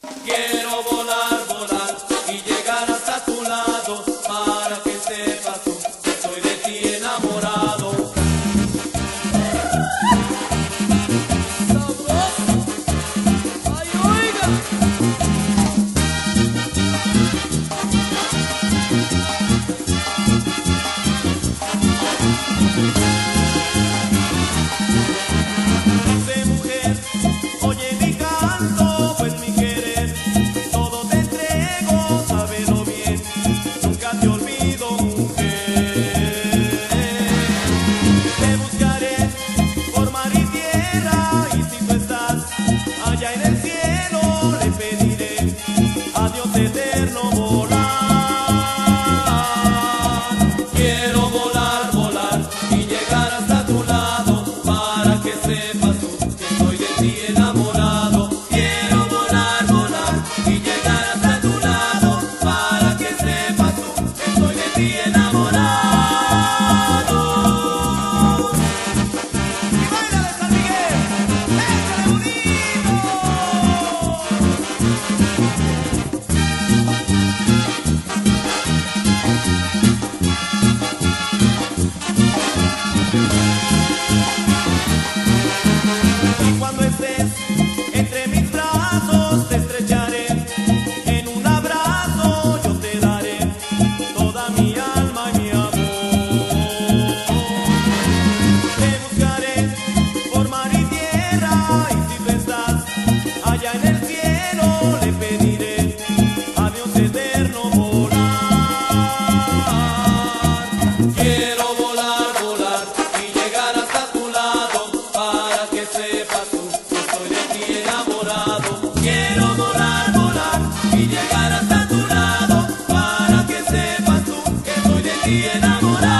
Quiero volar, volar y llegar hasta tu lado para que sepas tú que estoy de ti enamorado. ¡Ay, oiga! Y cuando estés entre mis brazos te estrecharé, en un abrazo yo te daré toda mi alma. estoy enamorado.